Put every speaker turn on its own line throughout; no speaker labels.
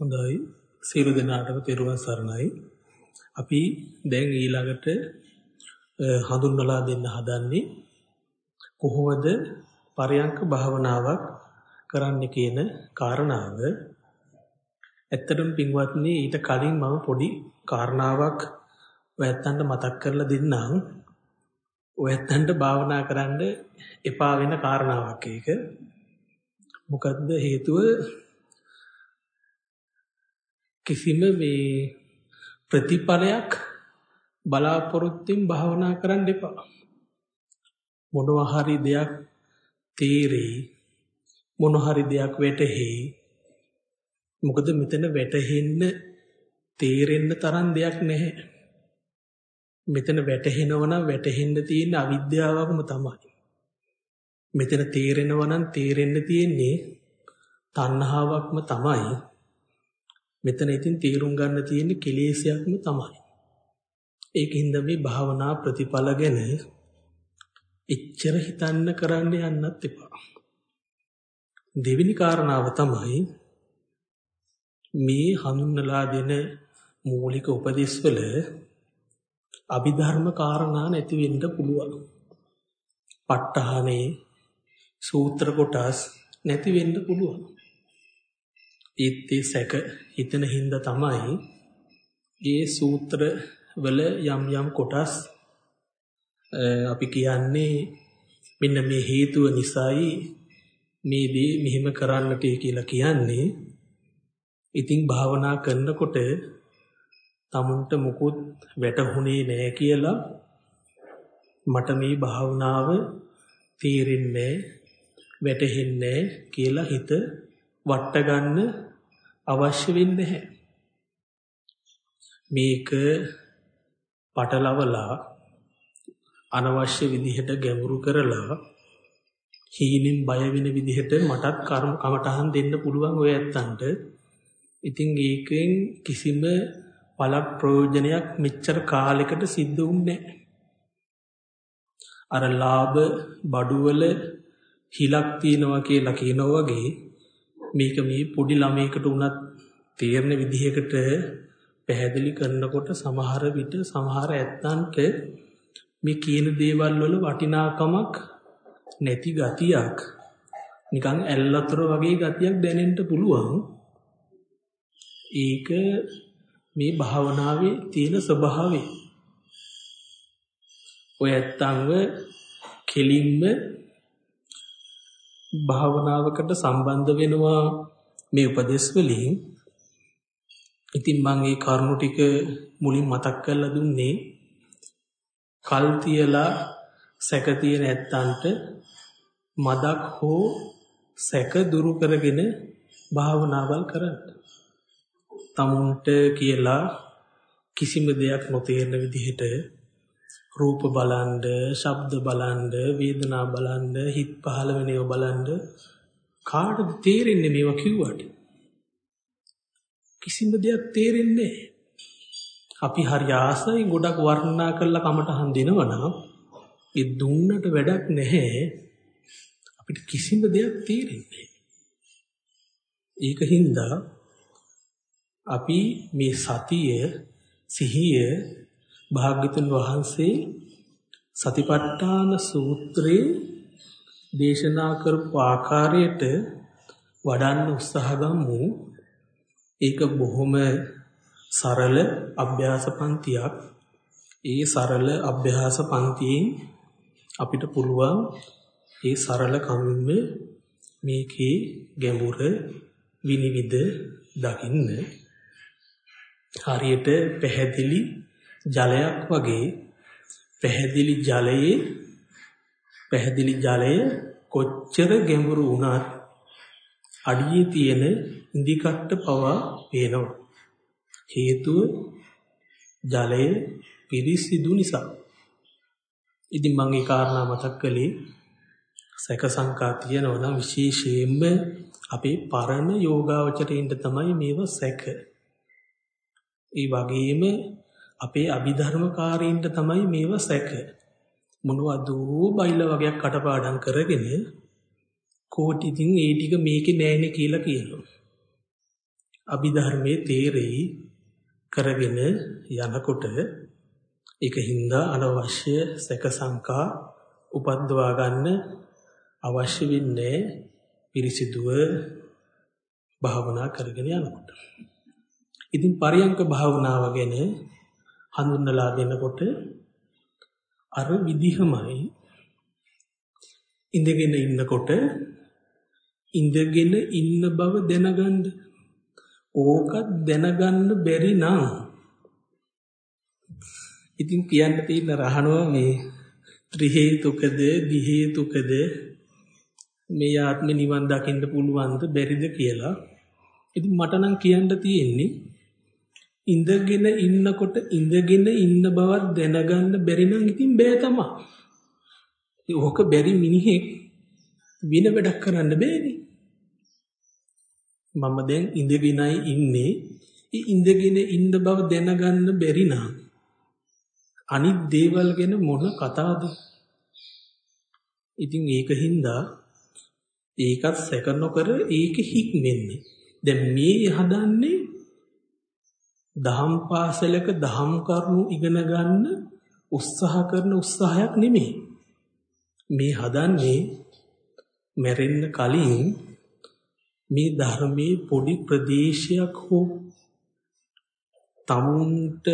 හොඳයි සියලු දෙනාටම තෙරුවන් සරණයි. අපි දැන් ඊළඟට හඳුන්වලා දෙන්න හදන්නේ කොහොමද පරයන්ක භාවනාවක් කරන්න කියන කාරණාව. ඇත්තටම පින්වත්නි ඊට කලින් මම පොඩි කාරණාවක් ඔයත්තන්ට මතක් කරලා දෙන්නම්. ඔයත්තන්ට භාවනා කරන්න එපා වෙන කාරණාවක් ඒක. මොකද්ද හේතුව කිසිම මේ ප්‍රතිඵලයක් බලාපොරොත්තුෙන් භාවනා කරන්න එපා. මොනවා හරි දෙයක් තේරෙයි මොන හරි දෙයක් වැටහෙයි. මොකද මෙතන වැටහෙන්න තේරෙන්න තරම් දෙයක් නැහැ. මෙතන වැටහෙනවා නම් වැටහෙන්න තියෙන අවිද්‍යාවක්ම තමයි. මෙතන තේරෙනවා නම් තේරෙන්න තියෙන්නේ තණ්හාවක්ම තමයි. මෙතන ඉතින් තීරුම් ගන්න තියෙන්නේ කෙලෙසයක්ම තමයි. ඒකින්ද මේ භාවනා ප්‍රතිඵල ගැන එච්චර හිතන්න කරන්න යන්නත් එපා. දෙවෙනි කාරණාව තමයි මේ හඳුන්වලා දෙන මූලික උපදේශවල අභිධර්ම කාරණා නැති වෙන්න පුළුවන්. ප ဋ ාහනේ සූත්‍ර කොටස් නැති වෙන්න පුළුවන්. ඒත් ඒ සැක. හිතන හින්දා තමයි ඒ සූත්‍ර වල යම් යම් කොටස් අපි කියන්නේ මෙන්න මේ හේතුව නිසායි මේ දේ මෙහෙම කරන්නට කියලා කියන්නේ. ඉතින් භාවනා කරනකොට tamunට මුකුත් වැටහුනේ නැහැ කියලා මට මේ භාවනාව තේරෙන්නේ වැටහෙන්නේ කියලා හිත වට ගන්න අවශ්‍ය වෙන්නේ නැහැ. මේක පටලවලා අනවශ්‍ය විදිහට ගැඹුරු කරලා හීනෙන් බය වෙන විදිහට මටත් කර්ම කමටහන් දෙන්න පුළුවන් ඔය ඇත්තන්ට. ඉතින් ඒකෙන් කිසිම පළක් ප්‍රයෝජනයක් මෙච්චර කාලයකට සිද්ධ වුන්නේ අර ලාභ බඩුවල හිලක් තියනවා කියලා කියනවා වගේ මේක මේ පොඩි ළමයකට උනත් තේරෙන විදිහකට පැහැදිලි කරනකොට සමහර විට සමහර ඇත්තන්ට මේ කියන දේවල් වල වටිනාකමක් නැති ගතියක්. නිකන් ඇල්ලතර වගේ ගතියක් දැනෙන්න පුළුවන්. ඒක මේ භාවනාවේ තියෙන ස්වභාවය. ඔය ඇත්තන්ව කෙලින්ම භාවනාවකට සම්බන්ධ වෙනවා මේ උපදේශ වලින් ඉතින් මම මේ කරුණු ටික මුලින් මතක් කරලා දුන්නේ කල් තියලා සැක තියෙන ඇත්තන්ට මදක් හෝ සැක දුරු කරගෙන භාවනාවල් කරන්න. තමුන්ට කියලා කිසිම දෙයක් නොතේරෙන විදිහට රූප බලන්ඩ, ශබ්ද බලන්ඩ, වේදනා බලන්ඩ, හිත පහළ වෙන ඒවා බලන්ඩ කාටද තේරෙන්නේ මේවා කිව්වට? කිසිම දෙයක් තේරෙන්නේ අපි හරි ආසයි ගොඩක් වර්ණනා කරලා කමටහන් දෙනවනම් ඒ දුන්නට වැඩක් නැහැ. අපිට කිසිම දෙයක් තේරෙන්නේ ඒකින්ද අපි මේ සතිය සිහිය භාග්‍යතුන් වහන්සේ සතිපට්ඨාන සූත්‍රයේ දේශනා කරපු ආකාරයට වඩන්න උත්සාහ ගමු. ඒක බොහොම සරල අභ්‍යාස පන්තියක්. ඒ සරල අභ්‍යාස පන්තියෙන් අපිට පුළුවන් ඒ සරල කමින්ම මේකේ ගැඹුර විනිවිද දකින්න හරියට පැහැදිලි ජලයක් වගේ පැහැදිලි ජලයේ පැහැදිලි ජලය කොච්චර ගැඹුරු වුණත් අඩියේ තියෙන ඉදිකට්ට පවා පේනවා. හේතුව ජලය පිරිසිදු නිසා. ඉතින් මම ඒ කාරණා මතක් කළේ සැක සංකා තියෙනවා නම් විශේෂයෙන්ම අපේ පරණ යෝගාවචරයින්ට තමයි මේව සැක. ඒ වගේම අපේ අභිධර්මකාරීන්ට තමයි මේව සැක. මොනවද බයිල වගේක් කටපාඩම් කරගෙන කෝටි ඉතින් ඒ ටික මේකේ නෑනේ කියලා කියනවා. අභිධර්මයේ තේරෙයි කරගෙන යනකොට ඒක හින්දා අනවශ්‍ය සැක සංකා උපද්දවා ගන්න අවශ්‍ය වෙන්නේ පිරිසිදුව භාවනා කරගෙන යනකොට. ඉතින් පරියංක භාවනාව ගැන හඳුන්වලා දෙනකොට අර විදිහමයි ඉඳගෙන ඉන්නකොට ඉඳගෙන ඉන්න බව දැනගන්න ඕකත් දැනගන්න බැරි නම් ඉතින් කියන්න තියෙන රහනවා මේ ත්‍රි හේතුකද දි හේතුකද මේ ආත්මේ නිවන් දකින්න පුළුවන්ද බැරිද කියලා. ඉතින් මට නම් කියන්න තියෙන්නේ ඉඳගෙන ඉන්නකොට ඉඳගෙන ඉන්න බවක් දැනගන්න බැරි නම් ඉතින් බෑ තමයි. ඕක බැරි මිනිහෙක් වෙන වැඩක් කරන්න බෑනේ. මම දැන් ඉඳගෙනයි ඉන්නේ. ඒ ඉඳගෙන ඉන්න බව දැනගන්න බැරි නම් අනිත් දේවල් ගැන මොන කතාවද? ඉතින් ඒකින්ද ඒකත් සැක නොකර ඒක හික්මෙන්න. දැන් මේ හදන්නේ දහම් පාසලක දහම් කරුණු ඉගෙන ගන්න උත්සාහ කරන උත්සාහයක් නෙමෙයි. මේ හදන්නේ මැරෙන්න කලින් මේ ධර්මයේ පොඩි ප්‍රදේශයක් හෝ තමුන්ට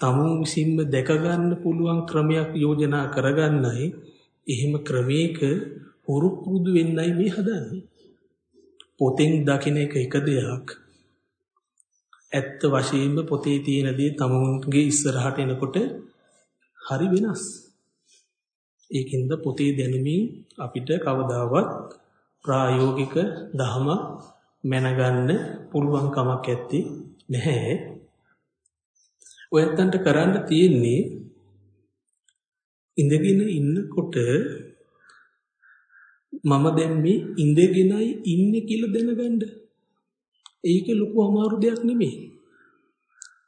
තමුන් විසින්ම දැක ගන්න පුළුවන් ක්‍රමයක් යෝජනා කරගන්නයි. එහෙම ක්‍රමයක හුරු පුරුදු වෙන්නයි මේ හදන්නේ. පොතෙන් දකින එක එක දෙයක්. ඇත්ත වශයෙන්ම පොතේ තියෙන දේ තමුන්ගේ ඉස්සරහට එනකොට හරි වෙනස් ඒකින්ද පොතේ දැනුමින් අපිට කවදාවත් ප්‍රායෝගික ධහම මැනගන්න පුළුවන් කමක් ඇත්තේ නැහැ. ඔයත්තන්ට කරන්න තියෙන්නේ ඉඳගෙන ඉන්නකොට මම දැන් මේ ඉඳගෙනයි ඉන්නේ කියලා දැනගන්න. ඒක ලොකු අමාරු දෙයක් නෙමෙයි.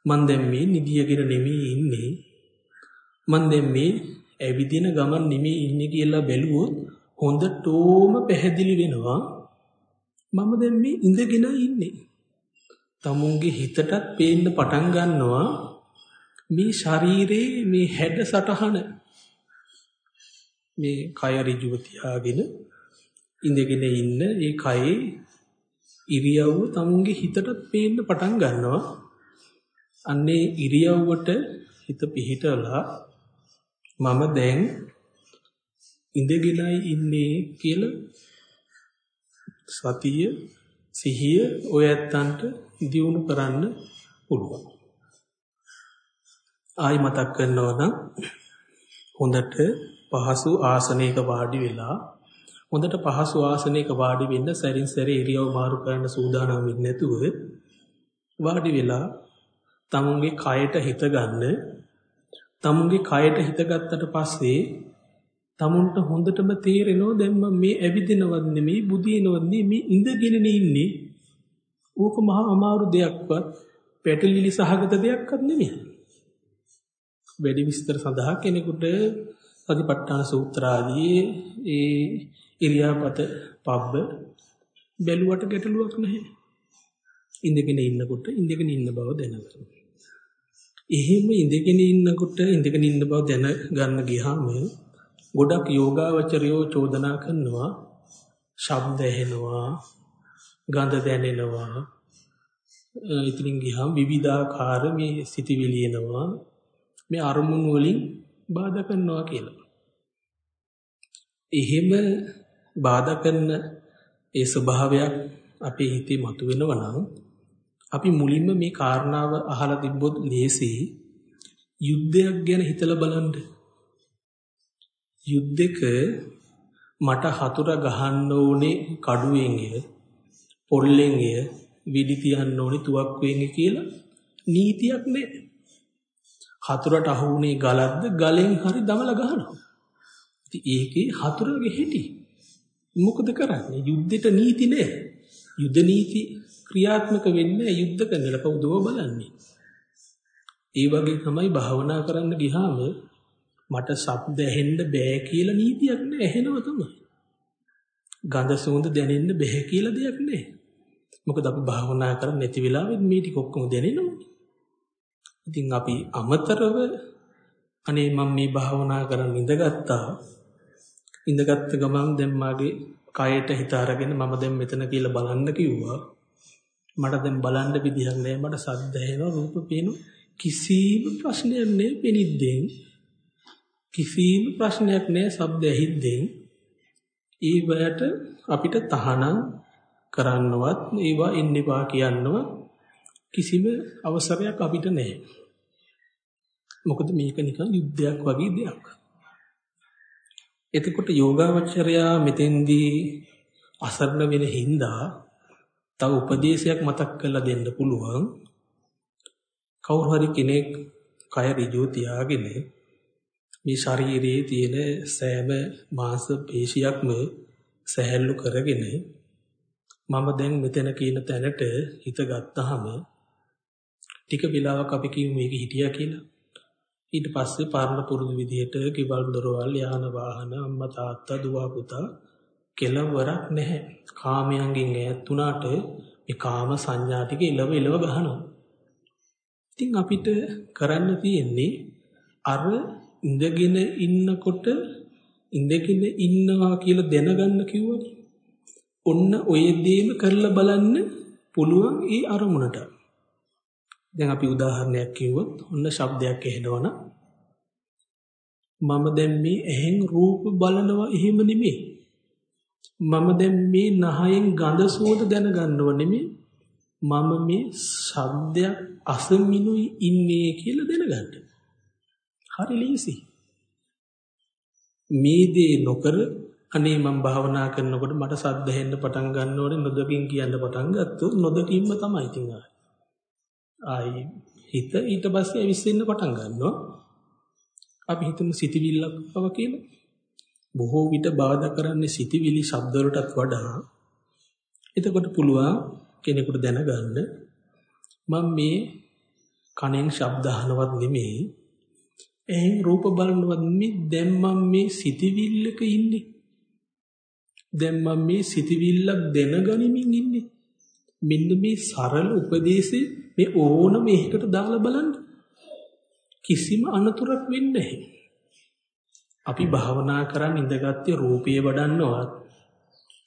මම දැන් මේ නිදියගෙන නෙමෙයි ඉන්නේ. මම දැන් මේ ඇවිදින ගමන් නෙමෙයි ඉන්නේ කියලා බැලුවොත් හොඳටම පැහැදිලි වෙනවා මම දැන් මේ ඉඳගෙන ඉන්නේ. තමුන්ගේ හිතටත් පේන්න පටන් ගන්නවා මේ ශරීරයේ මේ හැඩ සටහන මේ කය ඍජුව තියාගෙන ඉඳගෙන ඉන්න ඒ කයේ ඉරියව්ව තමුන්ගේ හිතටත් පේන්න පටන් ගන්නවා අන්නේ ඉරියව්වට හිත පිහිටලා මම දැන් ඉඳගෙනයි ඉන්නේ කියලා සතිය සිහිය ඔය ඇත්තන්ට දියුණු කරන්න පුළුවන්. ආයි මතක් කරනවා නම් හොඳට පහසු ආසනයක වාඩි වෙලා හොඳට පහසු ආසනයක වාඩි වෙන්න සැරින් සැරේ ඉරියව් මාරු කරන්න සූදානම් වෙන්නේ නැතුව වාඩි වෙලා තමුන්ගේ කයට හිත ගන්න තමුන්ගේ කයට හිත ගත්තට පස්සේ තමුන්ට හොඳටම තේරෙනවා දැන් මම මේ ඇවිදිනවත් නෙමෙයි බුදිනවත් නෙමෙයි ඉඳගෙන ඉන්නේ. ඕක මහා අමාරු දෙයක්වත් පැටලිලි සහගත දෙයක්වත් නෙමෙයි. වැඩි විස්තර සඳහා කෙනෙකුට සතිපට්ඨාන සූත්‍ර ආදී ඒ ඉරියාපත පබ්බ බැලුවට ගැටලුවක් නැහැ. ඉඳගෙන ඉන්නකොට ඉඳගෙන ඉන්න බව දැනගන්න. එහෙම ඉඳගෙන ඉන්නකොට ඉඳගෙන ඉන්න බව දැන ගන්න ගියාම ගොඩක් යෝගාවචරයෝ චෝදනා කරනවා ශබ්ද ඇහෙනවා ගඳ දැනෙනවා ඉතින් ගියාම විවිධාකාර මේ සිතිවිලි එනවා මේ අරමුණු වලින් බාධා කරනවා කියලා. එහෙම බාධා කරන ඒ ස්වභාවයක් අපේ හිතේ මතුවෙනවා නම් අපි මුලින්ම මේ කාරණාව අහලා තිබ්බොත් ලේසි යුද්ධයක් ගැන හිතලා බලන්න. යුද්ධෙක මට හතුර ගහන්න ඕනේ කඩුවෙන්ය පොල්ලෙන්ය විදි තියන්න ඕනේ තුවක්කුවෙන්ය කියලා නීතියක් නැහැ. හතුරට අහු වුණේ ගලක්ද ගලෙන් හරි දමලා ගහනවා. ඉතින් ඒකේ හතුරගේ හැටි. මොකද කරන්නේ? යුද්ධෙට නීති නැහැ. යුද්ධ නීති ක්‍රියාත්මක වෙන්නේ යුද්ධ කරනලා කවුදව බලන්නේ. ඒ වගේ තමයි භාවනා කරන්න ගියාම මට ශබ්ද ඇහෙන්න බෑ කියලා නීතියක් නෑ ඇහෙනව තමයි. ගඳ සුවඳ දැනෙන්න බෑ කියලා දෙයක් නෑ. මොකද අපි භාවනා කරන්නේ නැති වෙලාවෙත් මේ ටික ඔක්කොම දැනෙනවා. ඉතින් අපි අමතරව අනේ මම මේ භාවනා කරන් ඉඳගත්තා. ඉඳගත්ත ගමන් දැන් මාගේ කයට හිත අරගෙන මම දැන් මෙතන කියලා බලන්න කිව්වා. මට දැන් බලන්න විදිහක් නැහැ. මට සද්ද ඇහෙනවා, රූප පේනවා. කිසිම ප්‍රශ්නයක් නැහැ පෙනිද්දෙන්. කිසිම ප්‍රශ්නයක් නැහැ ශබ්ද ඇහිද්දෙන්. ඒ වලට අපිට තහනම් කරන්නවත් ඒවා ඉන්නපා කියන්නවත් කිසිම අවසරයක් අපිට නැහැ. මොකද මේක නිකන් යුද්ධයක් වගේ දෙයක්. එතකොට යෝගාවචරයා මෙතෙන්දී අසරණ වෙන හින්දා තව උපදේශයක් මතක් කරලා දෙන්න පුළුවන්. කවුරු හරි කෙනෙක් කය ඍජුව තියාගෙන මේ ශරීරයේ තියෙන සෑම මාංශ පේශියක්ම සැහැල්ලු කරගෙන මම දැන් මෙතන කියන තැනට හිත ගත්තාම ටික වෙලාවක් අපි කියමු මේක හිටියා කියලා. ඊට පස්සේ පරණ පුරුදු විදිහට කිවල් දොරවල් යාන වාහන අම්මා තාත්තා දුව පුතා කෙලවරක් නැහැ. කාමයන්ගෙන් ඈත් වුණාට මේ කාම සංඥා ටික ඉලව ඉලව ගහනවා. ඉතින් අපිට කරන්න තියෙන්නේ අර ඉඳගෙන ඉන්නකොට ඉඳගෙන ඉන්නවා කියලා දැනගන්න කිව්වනේ. ඔන්න ඔය දේම කරලා බලන්න පුළුවන් ඒ අරමුණට. දැන් අපි උදාහරණයක් කිව්වොත් ඔන්න ශබ්දයක් ඇහෙනවනම් මම දැන් මේ ඇහෙන් රූප බලනවා එහෙම නෙමෙයි. මම දැන් මේ නහයෙන් ගඳ සුවඳ දැනගන්නව නෙමෙයි. මම මේ ශබ්දයක් අසමිනුයි ඉන්නේ කියලා දැනගන්න. හරි ලීසි. මේ දේ නොකර අනේ මම භාවනා කරනකොට මට සද්ද හෙන්න පටන් ගන්න ඕනේ නොදකින් කියන්න පටන් ගත්තොත් නොදකින්ම තමයි ඉතින් ආයි. ආයි හිත ඊට පස්සේ ඇවිස්සෙන්න පටන් ගන්නවා. අපි හිතමු සිතවිල්ලක් බව කියලා. බොහෝ විට බාධා කරන්නේ සිතවිලි ශබ්ද වලටත් වඩා. එතකොට පුළුවන් කෙනෙකුට දැනගන්න මම මේ කණෙන් ශබ්ද අහනවත් නෙමෙයි. එහෙන් රූප බලනවත් නෙමෙයි දැන් මම මේ සිතවිල්ලක ඉන්නේ. දැන් මම මේ සිතවිල්ලක් දැනගනිමින් ඉන්නේ. මෙන්න මේ සරල උපදේශේ මේ ඕනම එකකට දාලා බලන්න. කිසිම අනතුරක් වෙන්නේ අපි භාවනා කරන් ඉඳගත්තේ රූපය වඩන්නවත්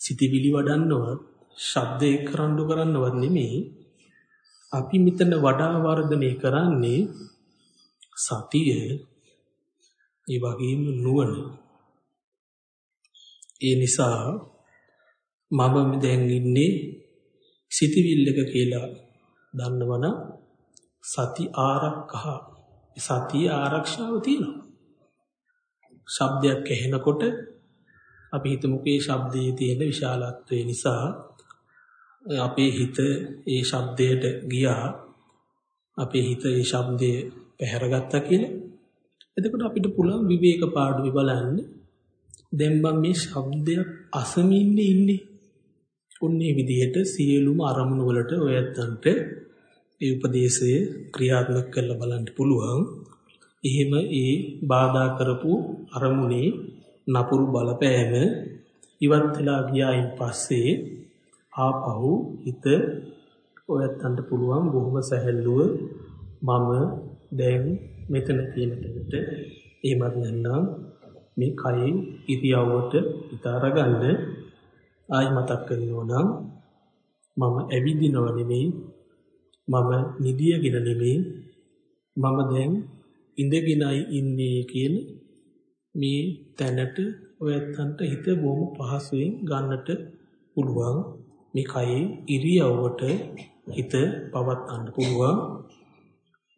සිතවිලි වඩන්නවත් ශබ්ද එක්කරඬු කරන්නවත් නෙමෙයි. අපි මෙතන වඩා වර්ධනය කරන්නේ සතිය ඒ වගේම නුවණ. ඒ නිසා මම දැන් ඉන්නේ සිතවිල්ලක කියලා දන්නවනම් සති ආරක්ෂා සතිය ආරක්ෂාව තියෙනවා. ශබ්දයක් ඇහෙනකොට අපි හිතමුකේ ශබ්දයේ තියෙන විශාලත්වය නිසා අපේ හිත ඒ ශබ්දයට ගියා. අපේ හිත ඒ ශබ්දය පැහැරගත්තා කියලා. එතකොට අපිට පුළුවන් විවේක පාඩුවේ බලන්න. දැන් මම මේ ශබ්දයක් අසමින් ඉන්නේ. උන්නේ විදිහට සියලුම අරමුණු වලට ඔයත්තන්ට ඒ උපදේශය ක්‍රියාත්මක කරලා බලන්න පුළුවන්. එහෙම ඒ බාධා කරපු අරමුණේ නපුරු බලපෑම ඉවත් වෙලා ගියායින් පස්සේ ආපහු හිත ඔයත්තන්ට පුළුවන් බොහොම සැහැල්ලුව මම දැන් මෙතන තියෙන තැනට එහෙමත් නැත්නම් මේ කයේ ඉරියව්වට ඉතාර ගන්න ආයි මතක් කරනවා නම් මම ඇවිදිනව නෙමෙයි මම නිදියගෙන නෙමෙයි මම දැන් ඉඳගෙනයි ඉන්නේ කියන මේ තැනට ඔයත්තන්ට හිත බොහොම පහසුවෙන් ගන්නට පුළුවන්. මේ කයේ ඉරියව්වට හිත පවත්වන්න පුළුවන්.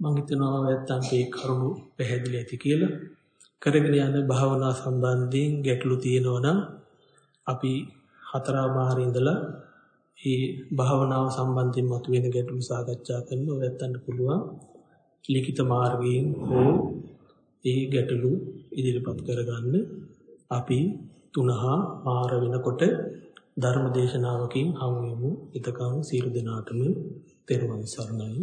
මම හිතනවා ඔයත්තන්ට ඒ කරුණු පැහැදිලි ඇති කියලා. කරගෙන යන භාවනා සම්බන්ධයෙන් ගැටලු තියෙනවා නම් අපි හතරමාරේ ඉඳලා මේ භාවනාව සම්බන්ධයෙන් මතුවෙන ගැටලු සාකච්ඡා කරන්න ඔයත්තන්ට පුළුවන් ලිඛිත මාර්ගයෙන් හෝ ඒ ගැටලු ඉදිරිපත් කරගන්න. අපි තුනහා මාර වෙනකොට ධර්ම දේශනාවකින් හමු වෙමු. ඊතකම් සියලු දෙනාටම තෙරුවන් සරණයි.